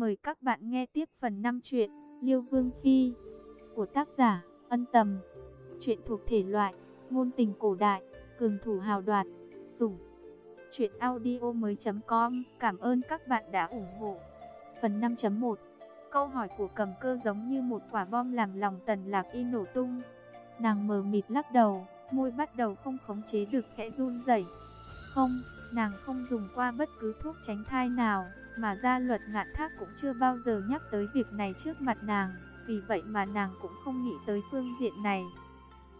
Mời các bạn nghe tiếp phần 5 truyện Liêu Vương Phi của tác giả Ân Tầm. Truyện thuộc thể loại ngôn tình cổ đại, cường thủ hào đoạt, sủng. Truyện audio mới.com Cảm ơn các bạn đã ủng hộ. Phần 5.1 Câu hỏi của cầm cơ giống như một quả bom làm lòng tần lạc y nổ tung. Nàng mờ mịt lắc đầu, môi bắt đầu không khống chế được khẽ run rẩy. Không, nàng không dùng qua bất cứ thuốc tránh thai nào, mà gia luật ngạn thác cũng chưa bao giờ nhắc tới việc này trước mặt nàng, vì vậy mà nàng cũng không nghĩ tới phương diện này.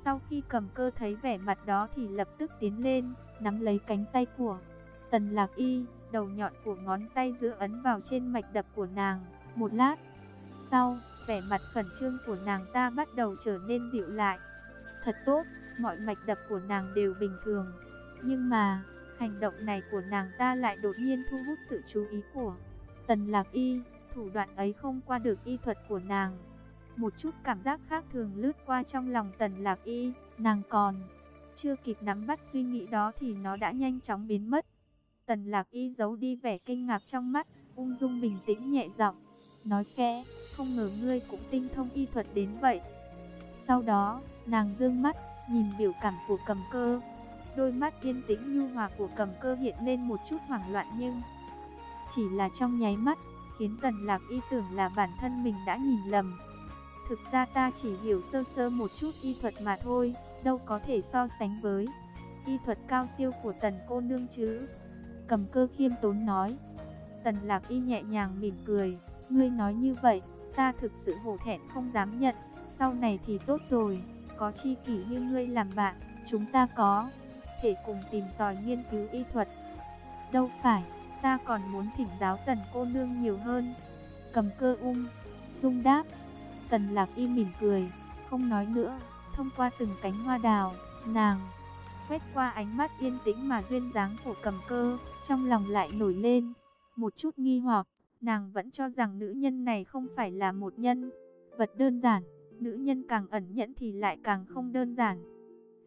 Sau khi cầm cơ thấy vẻ mặt đó thì lập tức tiến lên, nắm lấy cánh tay của tần lạc y, đầu nhọn của ngón tay giữa ấn vào trên mạch đập của nàng. Một lát sau, vẻ mặt khẩn trương của nàng ta bắt đầu trở nên dịu lại. Thật tốt, mọi mạch đập của nàng đều bình thường. Nhưng mà, hành động này của nàng ta lại đột nhiên thu hút sự chú ý của Tần Lạc Y. Thủ đoạn ấy không qua được y thuật của nàng. Một chút cảm giác khác thường lướt qua trong lòng Tần Lạc Y. Nàng còn chưa kịp nắm bắt suy nghĩ đó thì nó đã nhanh chóng biến mất. Tần Lạc Y giấu đi vẻ kinh ngạc trong mắt, ung dung bình tĩnh nhẹ giọng, nói khẽ, không ngờ ngươi cũng tinh thông y thuật đến vậy. Sau đó, nàng dương mắt, nhìn biểu cảm của cầm cơ. Đôi mắt yên tĩnh nhu hòa của cầm cơ hiện lên một chút hoảng loạn nhưng chỉ là trong nháy mắt, khiến Tần Lạc Y tưởng là bản thân mình đã nhìn lầm. Thực ra ta chỉ hiểu sơ sơ một chút y thuật mà thôi, đâu có thể so sánh với y thuật cao siêu của Tần cô nương chứ. Cầm cơ khiêm tốn nói. Tần Lạc Y nhẹ nhàng mỉm cười, ngươi nói như vậy, ta thực sự hổ thẹn không dám nhận, sau này thì tốt rồi, có chi kỷ như ngươi làm bạn, chúng ta có thể cùng tìm tòi nghiên cứu y thuật. Đâu phải, ta còn muốn thỉnh giáo tần cô nương nhiều hơn. Cầm cơ ung, dung đáp, tần lạc y mỉm cười, không nói nữa, thông qua từng cánh hoa đào, nàng quét qua ánh mắt yên tĩnh mà duyên dáng của cầm cơ, trong lòng lại nổi lên một chút nghi hoặc, nàng vẫn cho rằng nữ nhân này không phải là một nhân vật đơn giản, nữ nhân càng ẩn nhẫn thì lại càng không đơn giản.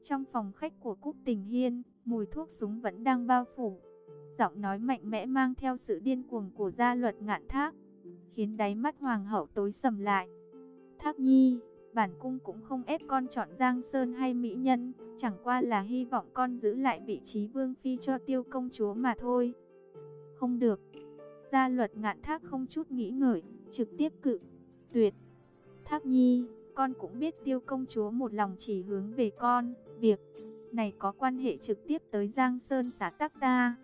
Trong phòng khách của Cúc Tình Hiên, mùi thuốc súng vẫn đang bao phủ. Giọng nói mạnh mẽ mang theo sự điên cuồng của gia luật ngạn thác, khiến đáy mắt hoàng hậu tối sầm lại. Thác nhi, bản cung cũng không ép con chọn Giang Sơn hay Mỹ Nhân, chẳng qua là hy vọng con giữ lại vị trí vương phi cho tiêu công chúa mà thôi. Không được. Gia luật ngạn thác không chút nghĩ ngợi, trực tiếp cự, tuyệt. Thác nhi, con cũng biết tiêu công chúa một lòng chỉ hướng về con, việc này có quan hệ trực tiếp tới Giang Sơn xã tắc ta.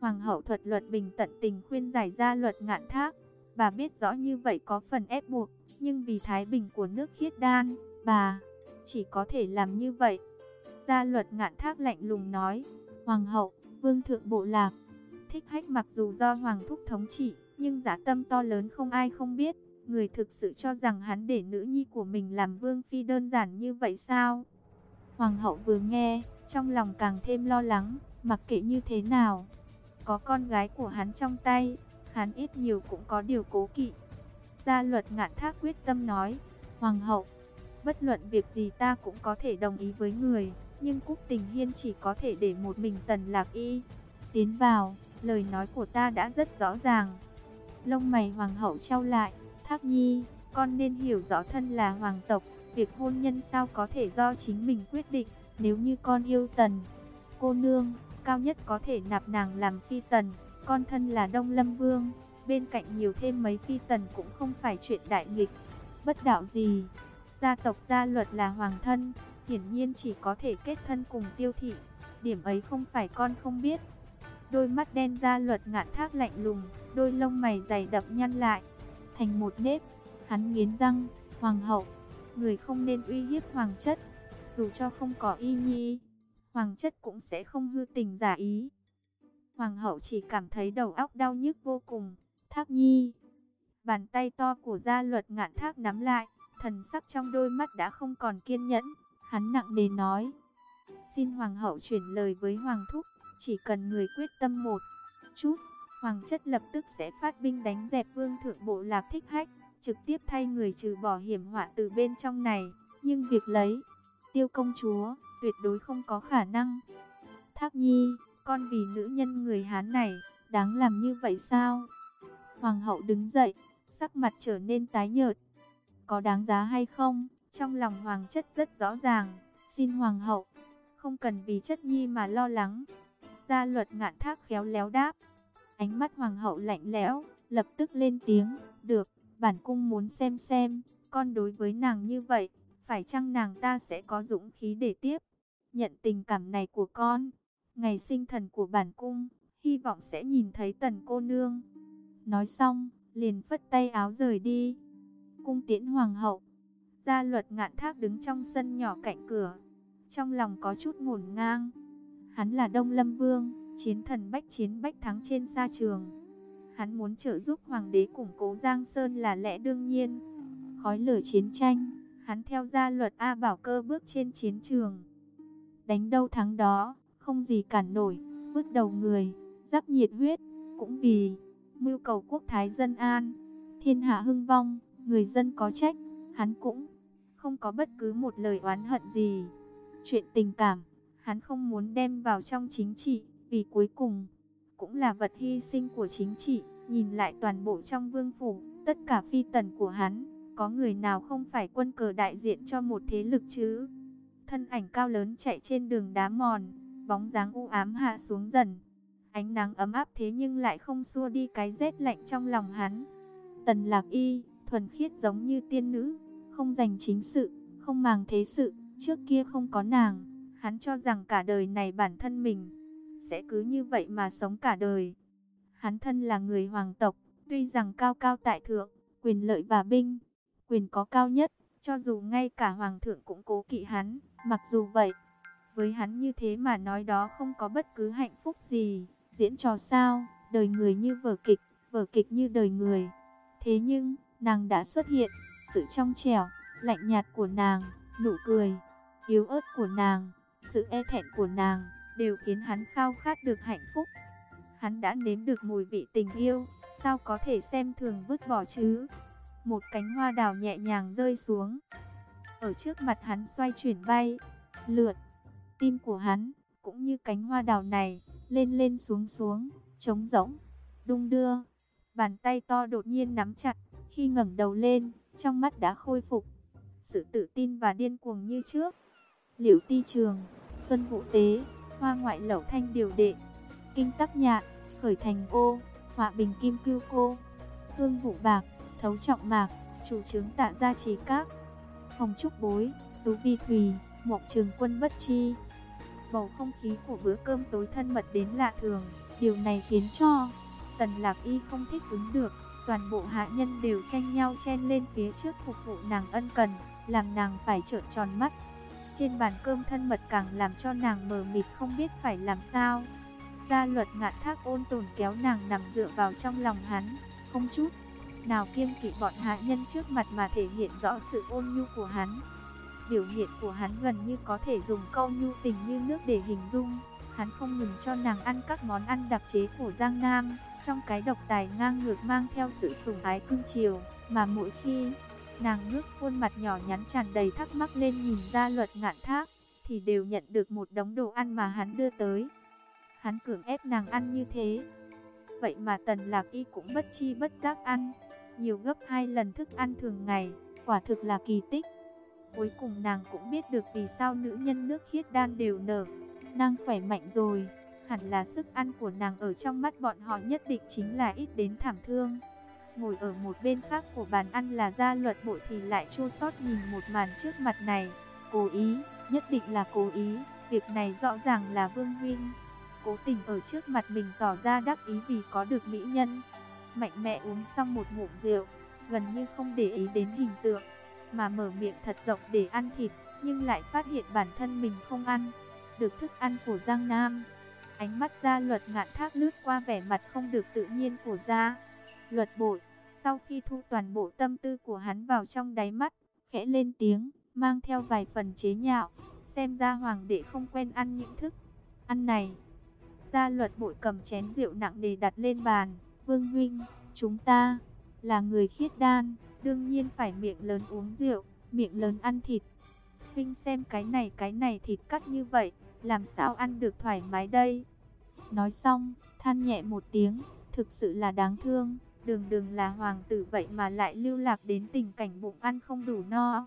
Hoàng hậu thuật luật bình tận tình khuyên giải ra luật ngạn thác, bà biết rõ như vậy có phần ép buộc, nhưng vì thái bình của nước khiết đan, bà chỉ có thể làm như vậy. Gia luật ngạn thác lạnh lùng nói, Hoàng hậu, vương thượng bộ lạc, thích hách mặc dù do Hoàng thúc thống trị, nhưng giả tâm to lớn không ai không biết. Người thực sự cho rằng hắn để nữ nhi của mình làm vương phi đơn giản như vậy sao? Hoàng hậu vừa nghe, trong lòng càng thêm lo lắng, mặc kệ như thế nào. Có con gái của hắn trong tay, hắn ít nhiều cũng có điều cố kỵ. Gia luật ngạn thác quyết tâm nói, Hoàng hậu, bất luận việc gì ta cũng có thể đồng ý với người, nhưng Cúc Tình Hiên chỉ có thể để một mình tần lạc y. Tiến vào, lời nói của ta đã rất rõ ràng. Lông mày hoàng hậu trao lại, Thác Nhi, con nên hiểu rõ thân là hoàng tộc, việc hôn nhân sao có thể do chính mình quyết định, nếu như con yêu tần. Cô nương, cao nhất có thể nạp nàng làm phi tần, con thân là Đông Lâm Vương, bên cạnh nhiều thêm mấy phi tần cũng không phải chuyện đại nghịch. Bất đạo gì, gia tộc gia luật là hoàng thân, hiển nhiên chỉ có thể kết thân cùng tiêu thị, điểm ấy không phải con không biết. Đôi mắt đen gia luật ngạn thác lạnh lùng, đôi lông mày dày đậm nhăn lại, thành một nếp. Hắn nghiến răng, hoàng hậu, người không nên uy hiếp hoàng chất, dù cho không có y nhi, hoàng chất cũng sẽ không hư tình giả ý. Hoàng hậu chỉ cảm thấy đầu óc đau nhức vô cùng, thác nhi. Bàn tay to của gia luật ngạn thác nắm lại, thần sắc trong đôi mắt đã không còn kiên nhẫn, hắn nặng nề nói. Xin hoàng hậu chuyển lời với hoàng thúc, chỉ cần người quyết tâm một chút, Hoàng chất lập tức sẽ phát binh đánh dẹp vương thượng bộ lạc thích hách, trực tiếp thay người trừ bỏ hiểm họa từ bên trong này. Nhưng việc lấy, tiêu công chúa, tuyệt đối không có khả năng. Thác nhi, con vì nữ nhân người Hán này, đáng làm như vậy sao? Hoàng hậu đứng dậy, sắc mặt trở nên tái nhợt. Có đáng giá hay không? Trong lòng hoàng chất rất rõ ràng. Xin hoàng hậu, không cần vì chất nhi mà lo lắng. Gia luật ngạn thác khéo léo đáp. Ánh mắt hoàng hậu lạnh lẽo, lập tức lên tiếng. Được, bản cung muốn xem xem, con đối với nàng như vậy, phải chăng nàng ta sẽ có dũng khí để tiếp nhận tình cảm này của con. Ngày sinh thần của bản cung, hy vọng sẽ nhìn thấy tần cô nương. Nói xong, liền phất tay áo rời đi. Cung tiễn hoàng hậu, gia luật ngạn thác đứng trong sân nhỏ cạnh cửa. Trong lòng có chút ngổn ngang. Hắn là Đông Lâm Vương, chiến thần bách chiến bách thắng trên sa trường. Hắn muốn trợ giúp hoàng đế củng cố Giang Sơn là lẽ đương nhiên. Khói lửa chiến tranh, hắn theo gia luật A Bảo Cơ bước trên chiến trường. Đánh đâu thắng đó, không gì cản nổi, vứt đầu người, rắc nhiệt huyết, cũng vì mưu cầu quốc thái dân an, thiên hạ hưng vong, người dân có trách, hắn cũng không có bất cứ một lời oán hận gì. Chuyện tình cảm, hắn không muốn đem vào trong chính trị, vì cuối cùng cũng là vật hy sinh của chính trị, nhìn lại toàn bộ trong vương phủ, tất cả phi tần của hắn, có người nào không phải quân cờ đại diện cho một thế lực chứ? Thân ảnh cao lớn chạy trên đường đá mòn, bóng dáng u ám hạ xuống dần. Ánh nắng ấm áp thế nhưng lại không xua đi cái rét lạnh trong lòng hắn. Tần lạc y, thuần khiết giống như tiên nữ, không dành chính sự, không màng thế sự, trước kia không có nàng. Hắn cho rằng cả đời này bản thân mình sẽ cứ như vậy mà sống cả đời. Hắn thân là người hoàng tộc, tuy rằng cao cao tại thượng, quyền lợi và binh, quyền có cao nhất, cho dù ngay cả hoàng thượng cũng cố kỵ hắn, mặc dù vậy, với hắn như thế mà nói đó không có bất cứ hạnh phúc gì, diễn trò sao, đời người như vở kịch, vở kịch như đời người. Thế nhưng, nàng đã xuất hiện, sự trong trẻo, lạnh nhạt của nàng, nụ cười, yếu ớt của nàng, sự e thẹn của nàng, đều khiến hắn khao khát được hạnh phúc. Hắn đã nếm được mùi vị tình yêu, sao có thể xem thường vứt bỏ chứ? Một cánh hoa đào nhẹ nhàng rơi xuống. Ở trước mặt hắn xoay chuyển bay, lượn. Tim của hắn, cũng như cánh hoa đào này, lên lên xuống xuống, trống rỗng, đung đưa. Bàn tay to đột nhiên nắm chặt, khi ngẩng đầu lên, trong mắt đã khôi phục. Sự tự tin và điên cuồng như trước. Liễu ti trường, xuân vũ tế, hoa ngoại lẩu thanh điều đệ, kinh tắc nhạn, khởi thành ô, họa bình kim cưu cô, hương vụ bạc, thấu trọng mạc, chủ trướng tạ gia trí các, hồng trúc bối, tú vi thùy, mộc trường quân bất chi. Bầu không khí của bữa cơm tối thân mật đến lạ thường, điều này khiến cho Tần Lạc Y không thích ứng được, toàn bộ hạ nhân đều tranh nhau chen lên phía trước phục vụ nàng ân cần, làm nàng phải trợn tròn mắt. Trên bàn cơm thân mật càng làm cho nàng mờ mịt không biết phải làm sao. Gia luật ngạn thác ôn tồn kéo nàng nằm dựa vào trong lòng hắn, không chút nào kiêng kỵ bọn hạ nhân trước mặt mà thể hiện rõ sự ôn nhu của hắn. Biểu hiện của hắn gần như có thể dùng câu nhu tình như nước để hình dung. Hắn không ngừng cho nàng ăn các món ăn đặc chế của Giang Nam, trong cái độc tài ngang ngược mang theo sự sủng ái cưng chiều, mà mỗi khi nàng ngước khuôn mặt nhỏ nhắn tràn đầy thắc mắc lên nhìn ra luật ngạn thác, thì đều nhận được một đống đồ ăn mà hắn đưa tới. Hắn cưỡng ép nàng ăn như thế. Vậy mà tần lạc y cũng bất chi bất giác ăn nhiều gấp hai lần thức ăn thường ngày, quả thực là kỳ tích. Cuối cùng nàng cũng biết được vì sao nữ nhân nước khiết đan đều nở, nàng khỏe mạnh rồi, hẳn là sức ăn của nàng ở trong mắt bọn họ nhất định chính là ít đến thảm thương. Ngồi ở một bên khác của bàn ăn là gia luật bộ thì lại chua xót nhìn một màn trước mặt này, cố ý, nhất định là cố ý, việc này rõ ràng là Vương Huynh. Cố tình ở trước mặt mình tỏ ra đắc ý vì có được mỹ nhân mạnh mẽ uống xong một ngụm rượu, gần như không để ý đến hình tượng, mà mở miệng thật rộng để ăn thịt, nhưng lại phát hiện bản thân mình không ăn, được thức ăn của Giang Nam. Ánh mắt gia luật ngạn thác lướt qua vẻ mặt không được tự nhiên của gia. Luật bội, sau khi thu toàn bộ tâm tư của hắn vào trong đáy mắt, khẽ lên tiếng, mang theo vài phần chế nhạo, xem ra hoàng đệ không quen ăn những thức. Ăn này, gia luật bội cầm chén rượu nặng để đặt lên bàn, Vương Huynh, chúng ta là người khiết đan, đương nhiên phải miệng lớn uống rượu, miệng lớn ăn thịt. Huynh xem cái này cái này thịt cắt như vậy, làm sao ăn được thoải mái đây? Nói xong, than nhẹ một tiếng, thực sự là đáng thương. Đường đường là hoàng tử vậy mà lại lưu lạc đến tình cảnh bụng ăn không đủ no.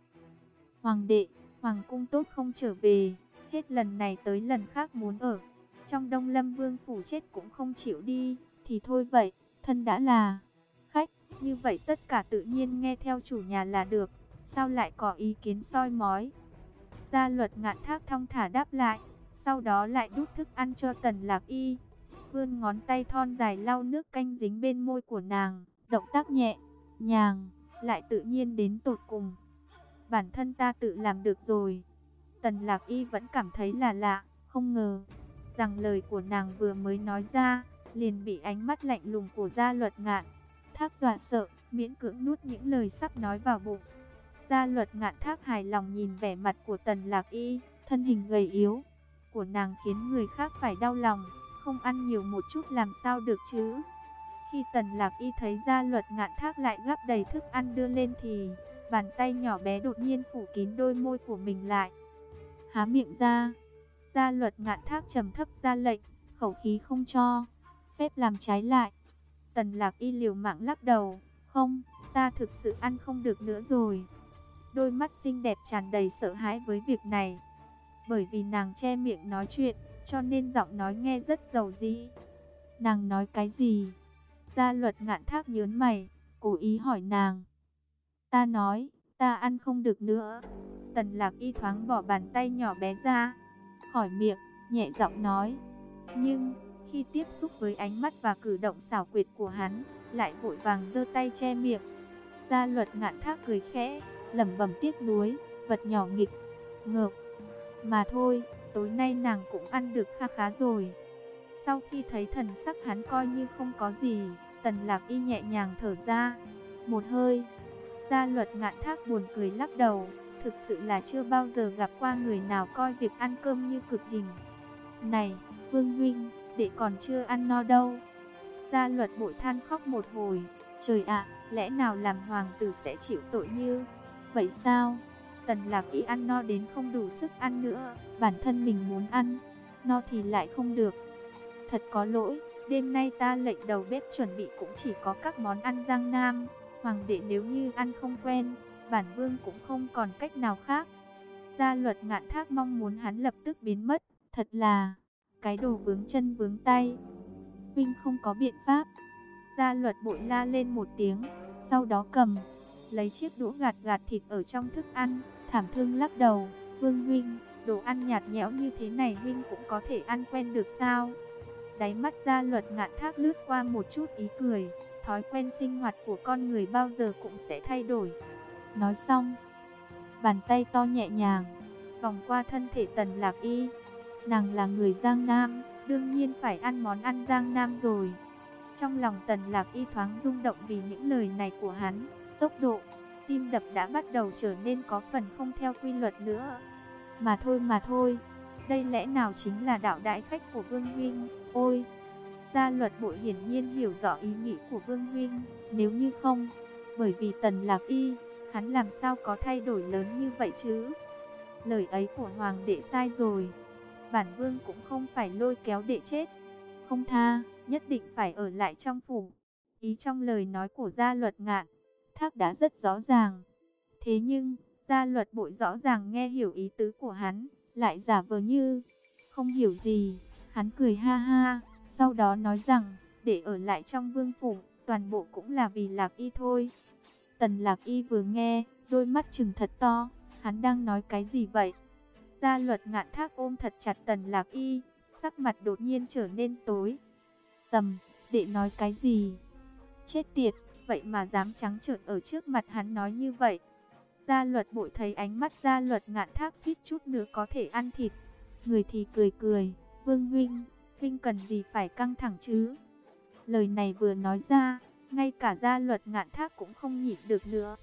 Hoàng đệ, hoàng cung tốt không trở về, hết lần này tới lần khác muốn ở. Trong đông lâm vương phủ chết cũng không chịu đi, thì thôi vậy, thân đã là khách, như vậy tất cả tự nhiên nghe theo chủ nhà là được, sao lại có ý kiến soi mói. Gia luật ngạn thác thong thả đáp lại, sau đó lại đút thức ăn cho tần lạc y. Vươn ngón tay thon dài lau nước canh dính bên môi của nàng, động tác nhẹ, nhàng, lại tự nhiên đến tột cùng. Bản thân ta tự làm được rồi. Tần lạc y vẫn cảm thấy là lạ, không ngờ, rằng lời của nàng vừa mới nói ra, liền bị ánh mắt lạnh lùng của gia luật ngạn. Thác dọa sợ, miễn cưỡng nuốt những lời sắp nói vào bụng. Gia luật ngạn thác hài lòng nhìn vẻ mặt của tần lạc y, thân hình gầy yếu, của nàng khiến người khác phải đau lòng, không ăn nhiều một chút làm sao được chứ. Khi tần lạc y thấy gia luật ngạn thác lại gắp đầy thức ăn đưa lên thì, bàn tay nhỏ bé đột nhiên phủ kín đôi môi của mình lại. Há miệng ra, gia luật ngạn thác trầm thấp ra lệnh, khẩu khí không cho, phép làm trái lại. Tần lạc y liều mạng lắc đầu, không, ta thực sự ăn không được nữa rồi. Đôi mắt xinh đẹp tràn đầy sợ hãi với việc này. Bởi vì nàng che miệng nói chuyện, cho nên giọng nói nghe rất giàu dĩ. Nàng nói cái gì? Gia luật ngạn thác nhớn mày, cố ý hỏi nàng. Ta nói, ta ăn không được nữa. Tần lạc y thoáng bỏ bàn tay nhỏ bé ra, khỏi miệng, nhẹ giọng nói. Nhưng, khi tiếp xúc với ánh mắt và cử động xảo quyệt của hắn, lại vội vàng giơ tay che miệng. Gia luật ngạn thác cười khẽ, lẩm bẩm tiếc nuối, vật nhỏ nghịch, ngợp. Mà thôi, tối nay nàng cũng ăn được kha khá rồi. Sau khi thấy thần sắc hắn coi như không có gì, tần lạc y nhẹ nhàng thở ra. Một hơi, gia luật ngạn thác buồn cười lắc đầu, thực sự là chưa bao giờ gặp qua người nào coi việc ăn cơm như cực hình. Này, Vương Huynh, đệ còn chưa ăn no đâu. Gia luật bội than khóc một hồi, trời ạ, lẽ nào làm hoàng tử sẽ chịu tội như vậy sao? Tần lạc ý ăn no đến không đủ sức ăn nữa, bản thân mình muốn ăn, no thì lại không được. Thật có lỗi, đêm nay ta lệnh đầu bếp chuẩn bị cũng chỉ có các món ăn giang nam, hoàng đệ nếu như ăn không quen, bản vương cũng không còn cách nào khác. Gia luật ngạn thác mong muốn hắn lập tức biến mất, thật là cái đồ vướng chân vướng tay. Vinh không có biện pháp. Gia luật bội la lên một tiếng, sau đó cầm, lấy chiếc đũa gạt gạt thịt ở trong thức ăn, thảm thương lắc đầu, Vương Huynh, đồ ăn nhạt nhẽo như thế này Huynh cũng có thể ăn quen được sao? Đáy mắt ra luật ngạn thác lướt qua một chút ý cười, thói quen sinh hoạt của con người bao giờ cũng sẽ thay đổi. Nói xong, bàn tay to nhẹ nhàng, vòng qua thân thể tần lạc y. Nàng là người Giang Nam, đương nhiên phải ăn món ăn Giang Nam rồi. Trong lòng tần lạc y thoáng rung động vì những lời này của hắn, tốc độ, tim đập đã bắt đầu trở nên có phần không theo quy luật nữa. Mà thôi mà thôi, đây lẽ nào chính là đạo đại khách của Vương Huynh, ôi! Gia luật bội hiển nhiên hiểu rõ ý nghĩ của Vương Huynh, nếu như không, bởi vì tần lạc y, hắn làm sao có thay đổi lớn như vậy chứ? Lời ấy của Hoàng đệ sai rồi, bản Vương cũng không phải lôi kéo đệ chết, không tha, nhất định phải ở lại trong phủ. Ý trong lời nói của gia luật ngạn, thác đã rất rõ ràng. Thế nhưng, gia luật bội rõ ràng nghe hiểu ý tứ của hắn, lại giả vờ như không hiểu gì. Hắn cười ha ha, sau đó nói rằng, để ở lại trong vương phủ, toàn bộ cũng là vì lạc y thôi. Tần lạc y vừa nghe, đôi mắt trừng thật to, hắn đang nói cái gì vậy? Gia luật ngạn thác ôm thật chặt tần lạc y, sắc mặt đột nhiên trở nên tối. Sầm, để nói cái gì? Chết tiệt, vậy mà dám trắng trợn ở trước mặt hắn nói như vậy. Gia luật bội thấy ánh mắt gia luật ngạn thác suýt chút nữa có thể ăn thịt. Người thì cười cười, Vương Huynh, Huynh cần gì phải căng thẳng chứ? Lời này vừa nói ra, ngay cả gia luật ngạn thác cũng không nhịn được nữa.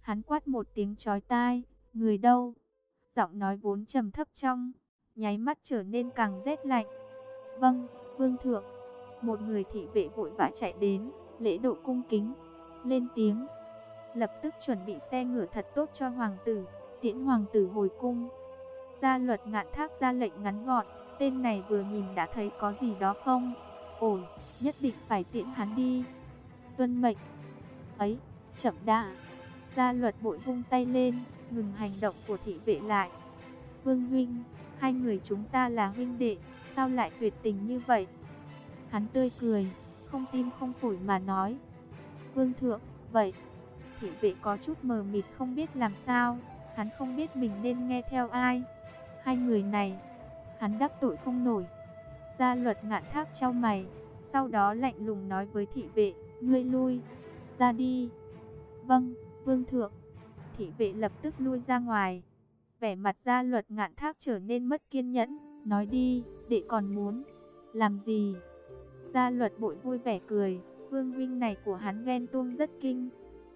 Hắn quát một tiếng chói tai, người đâu? Giọng nói vốn trầm thấp trong, nháy mắt trở nên càng rét lạnh. Vâng, Vương Thượng. Một người thị vệ vội vã chạy đến, lễ độ cung kính, lên tiếng. Lập tức chuẩn bị xe ngựa thật tốt cho hoàng tử, tiễn hoàng tử hồi cung. Gia luật ngạn thác ra lệnh ngắn gọn, tên này vừa nhìn đã thấy có gì đó không? Ổn, nhất định phải tiễn hắn đi. tuân mệnh. Ấy, chậm đã. Gia luật bội vung tay lên, ngừng hành động của thị vệ lại. Vương huynh, hai người chúng ta là huynh đệ, sao lại tuyệt tình như vậy? Hắn tươi cười, không tim không phổi mà nói. Vương thượng, vậy. Thị vệ có chút mờ mịt không biết làm sao, hắn không biết mình nên nghe theo ai. Hai người này, hắn đắc tội không nổi. Gia luật ngạn thác trao mày, sau đó lạnh lùng nói với thị vệ, ngươi lui, ra đi. Vâng, vương thượng. Thị vệ lập tức lui ra ngoài. Vẻ mặt gia luật ngạn thác trở nên mất kiên nhẫn, nói đi, đệ còn muốn. Làm gì? Gia luật bội vui vẻ cười, vương vinh này của hắn ghen tuông rất kinh,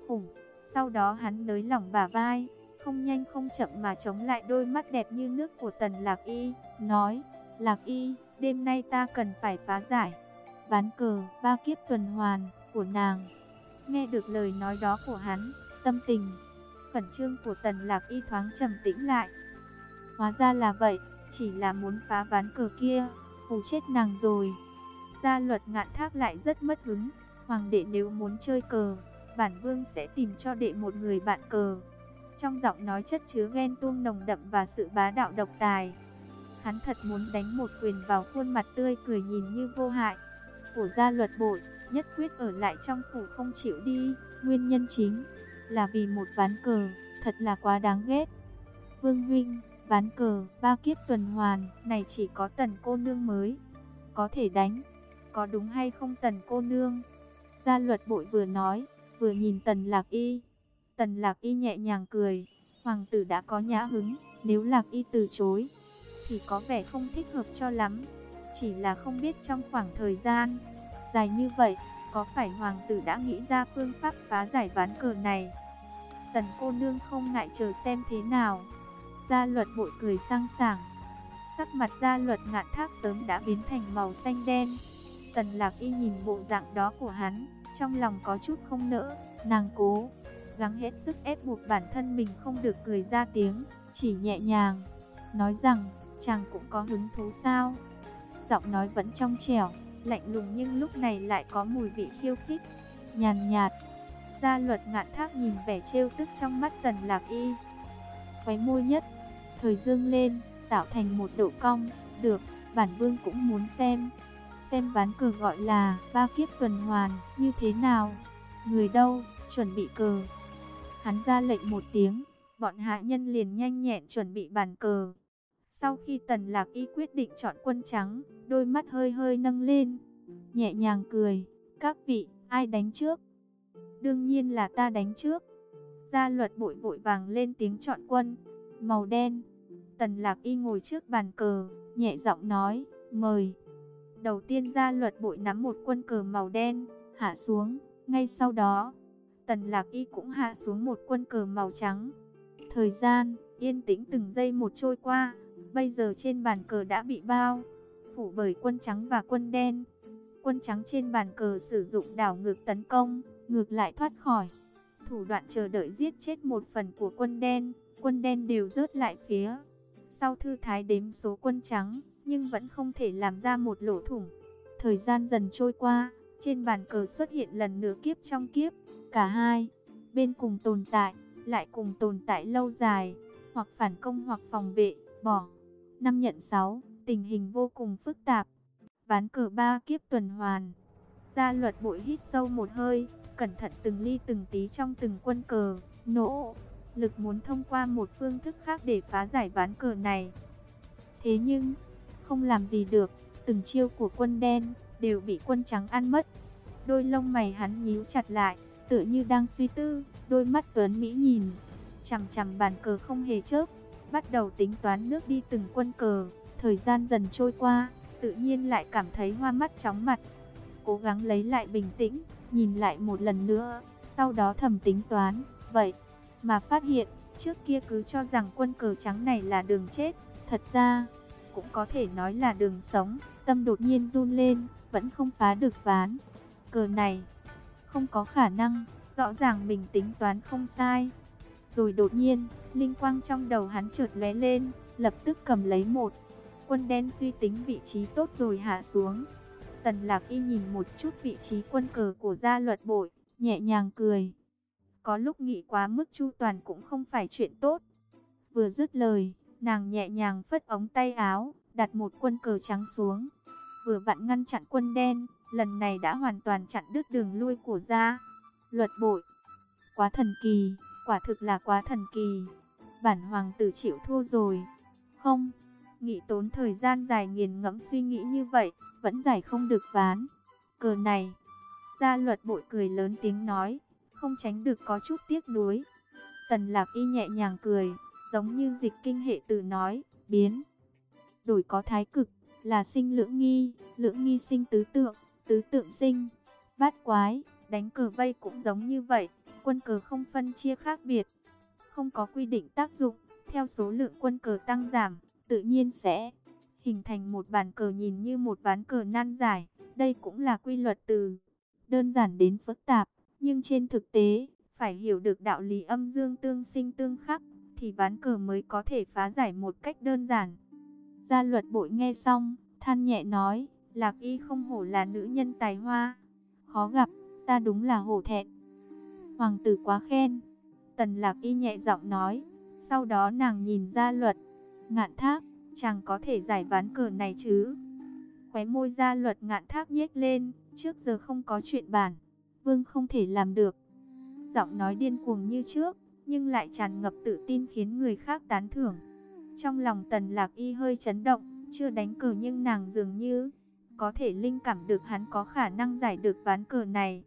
khủng. Sau đó hắn nới lỏng bả vai, không nhanh không chậm mà chống lại đôi mắt đẹp như nước của tần lạc y, nói, lạc y, đêm nay ta cần phải phá giải. Ván cờ, ba kiếp tuần hoàn, của nàng. Nghe được lời nói đó của hắn, tâm tình, khẩn trương của tần lạc y thoáng trầm tĩnh lại. Hóa ra là vậy, chỉ là muốn phá ván cờ kia, hù chết nàng rồi. Gia luật ngạn thác lại rất mất hứng, hoàng đệ nếu muốn chơi cờ, bản vương sẽ tìm cho đệ một người bạn cờ. Trong giọng nói chất chứa ghen tuông nồng đậm và sự bá đạo độc tài. Hắn thật muốn đánh một quyền vào khuôn mặt tươi cười nhìn như vô hại của gia luật bội, nhất quyết ở lại trong phủ không chịu đi. Nguyên nhân chính là vì một ván cờ, thật là quá đáng ghét. Vương Huynh, ván cờ, ba kiếp tuần hoàn, này chỉ có tần cô nương mới. Có thể đánh, có đúng hay không tần cô nương? Gia luật bội vừa nói, vừa nhìn tần lạc y. Tần lạc y nhẹ nhàng cười, hoàng tử đã có nhã hứng, nếu lạc y từ chối, thì có vẻ không thích hợp cho lắm. Chỉ là không biết trong khoảng thời gian dài như vậy, có phải hoàng tử đã nghĩ ra phương pháp phá giải ván cờ này? Tần cô nương không ngại chờ xem thế nào. Gia luật bội cười sang sảng. Sắc mặt gia luật ngạn thác sớm đã biến thành màu xanh đen. Tần lạc y nhìn bộ dạng đó của hắn, trong lòng có chút không nỡ, nàng cố, gắng hết sức ép buộc bản thân mình không được cười ra tiếng, chỉ nhẹ nhàng, nói rằng, chàng cũng có hứng thú sao. Giọng nói vẫn trong trẻo, lạnh lùng nhưng lúc này lại có mùi vị khiêu khích, nhàn nhạt. Gia luật ngạn thác nhìn vẻ trêu tức trong mắt tần lạc y. Khóe môi nhất, thời dương lên, tạo thành một độ cong, được, bản vương cũng muốn xem xem ván cờ gọi là ba kiếp tuần hoàn như thế nào. Người đâu, chuẩn bị cờ. Hắn ra lệnh một tiếng, bọn hạ nhân liền nhanh nhẹn chuẩn bị bàn cờ. Sau khi tần lạc y quyết định chọn quân trắng, đôi mắt hơi hơi nâng lên, nhẹ nhàng cười, các vị, ai đánh trước? Đương nhiên là ta đánh trước. Gia luật bội vội vàng lên tiếng chọn quân, màu đen. Tần lạc y ngồi trước bàn cờ, nhẹ giọng nói, mời. Đầu tiên gia luật bội nắm một quân cờ màu đen, hạ xuống. Ngay sau đó, tần lạc y cũng hạ xuống một quân cờ màu trắng. Thời gian, yên tĩnh từng giây một trôi qua. Bây giờ trên bàn cờ đã bị bao, phủ bởi quân trắng và quân đen. Quân trắng trên bàn cờ sử dụng đảo ngược tấn công, ngược lại thoát khỏi. Thủ đoạn chờ đợi giết chết một phần của quân đen, quân đen đều rớt lại phía. Sau thư thái đếm số quân trắng, nhưng vẫn không thể làm ra một lỗ thủng. Thời gian dần trôi qua, trên bàn cờ xuất hiện lần nữa kiếp trong kiếp, cả hai bên cùng tồn tại, lại cùng tồn tại lâu dài, hoặc phản công hoặc phòng vệ, bỏ. Năm nhận 6, tình hình vô cùng phức tạp. Ván cờ ba kiếp tuần hoàn. Gia luật bội hít sâu một hơi, cẩn thận từng ly từng tí trong từng quân cờ, nỗ lực muốn thông qua một phương thức khác để phá giải ván cờ này. Thế nhưng, không làm gì được, từng chiêu của quân đen đều bị quân trắng ăn mất. Đôi lông mày hắn nhíu chặt lại, tựa như đang suy tư, đôi mắt tuấn mỹ nhìn, chằm chằm bàn cờ không hề chớp, bắt đầu tính toán nước đi từng quân cờ. Thời gian dần trôi qua, tự nhiên lại cảm thấy hoa mắt chóng mặt. Cố gắng lấy lại bình tĩnh, nhìn lại một lần nữa, sau đó thầm tính toán, vậy mà phát hiện, trước kia cứ cho rằng quân cờ trắng này là đường chết, thật ra cũng có thể nói là đường sống, tâm đột nhiên run lên, vẫn không phá được ván. Cờ này, không có khả năng, rõ ràng mình tính toán không sai. Rồi đột nhiên, linh quang trong đầu hắn chợt lóe lên, lập tức cầm lấy một. Quân đen suy tính vị trí tốt rồi hạ xuống. Tần Lạc Y nhìn một chút vị trí quân cờ của gia luật bội, nhẹ nhàng cười. Có lúc nghĩ quá mức chu toàn cũng không phải chuyện tốt. Vừa dứt lời, nàng nhẹ nhàng phất ống tay áo, đặt một quân cờ trắng xuống. Vừa vặn ngăn chặn quân đen, lần này đã hoàn toàn chặn đứt đường lui của gia. Luật bội, quá thần kỳ, quả thực là quá thần kỳ. Bản hoàng tử chịu thua rồi. Không, nghĩ tốn thời gian dài nghiền ngẫm suy nghĩ như vậy, vẫn giải không được ván. Cờ này, gia luật bội cười lớn tiếng nói, không tránh được có chút tiếc nuối. Tần lạc y nhẹ nhàng cười, giống như dịch kinh hệ từ nói, biến. Đổi có thái cực, là sinh lưỡng nghi, lưỡng nghi sinh tứ tượng, tứ tượng sinh, bát quái, đánh cờ vây cũng giống như vậy, quân cờ không phân chia khác biệt, không có quy định tác dụng, theo số lượng quân cờ tăng giảm, tự nhiên sẽ hình thành một bàn cờ nhìn như một ván cờ nan giải, đây cũng là quy luật từ đơn giản đến phức tạp, nhưng trên thực tế, phải hiểu được đạo lý âm dương tương sinh tương khắc, thì ván cờ mới có thể phá giải một cách đơn giản. Gia luật bội nghe xong, than nhẹ nói, Lạc Y không hổ là nữ nhân tài hoa, khó gặp, ta đúng là hổ thẹn. Hoàng tử quá khen, Tần Lạc Y nhẹ giọng nói, sau đó nàng nhìn gia luật, ngạn thác, chàng có thể giải ván cờ này chứ. Khóe môi gia luật ngạn thác nhếch lên, trước giờ không có chuyện bản, vương không thể làm được. Giọng nói điên cuồng như trước, nhưng lại tràn ngập tự tin khiến người khác tán thưởng. Trong lòng tần lạc y hơi chấn động, chưa đánh cờ nhưng nàng dường như có thể linh cảm được hắn có khả năng giải được ván cờ này.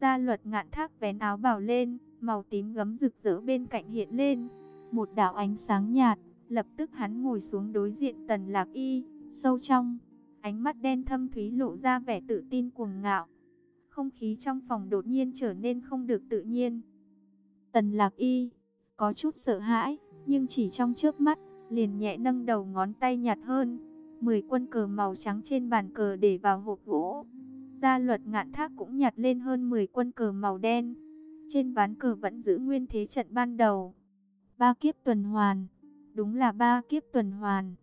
Gia luật ngạn thác vén áo bào lên, màu tím gấm rực rỡ bên cạnh hiện lên. Một đạo ánh sáng nhạt, lập tức hắn ngồi xuống đối diện tần lạc y, sâu trong. Ánh mắt đen thâm thúy lộ ra vẻ tự tin cuồng ngạo. Không khí trong phòng đột nhiên trở nên không được tự nhiên. Tần lạc y, có chút sợ hãi, nhưng chỉ trong chớp mắt, liền nhẹ nâng đầu ngón tay nhạt hơn. Mười quân cờ màu trắng trên bàn cờ để vào hộp gỗ. Gia luật ngạn thác cũng nhặt lên hơn 10 quân cờ màu đen. Trên ván cờ vẫn giữ nguyên thế trận ban đầu. Ba kiếp tuần hoàn. Đúng là ba kiếp tuần hoàn.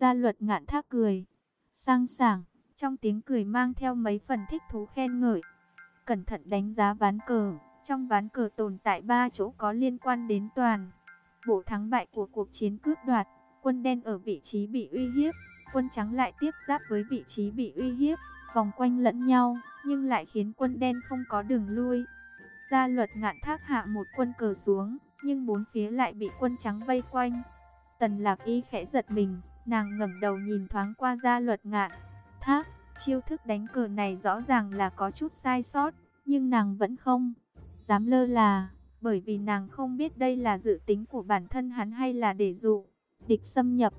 Gia luật ngạn thác cười. Sang sảng. Trong tiếng cười mang theo mấy phần thích thú khen ngợi. Cẩn thận đánh giá ván cờ. Trong ván cờ tồn tại ba chỗ có liên quan đến toàn. Bộ thắng bại của cuộc chiến cướp đoạt. Quân đen ở vị trí bị uy hiếp. Quân trắng lại tiếp giáp với vị trí bị uy hiếp vòng quanh lẫn nhau, nhưng lại khiến quân đen không có đường lui. Gia luật ngạn thác hạ một quân cờ xuống, nhưng bốn phía lại bị quân trắng vây quanh. Tần lạc y khẽ giật mình, nàng ngẩng đầu nhìn thoáng qua gia luật ngạn. Thác, chiêu thức đánh cờ này rõ ràng là có chút sai sót, nhưng nàng vẫn không dám lơ là, bởi vì nàng không biết đây là dự tính của bản thân hắn hay là để dụ địch xâm nhập.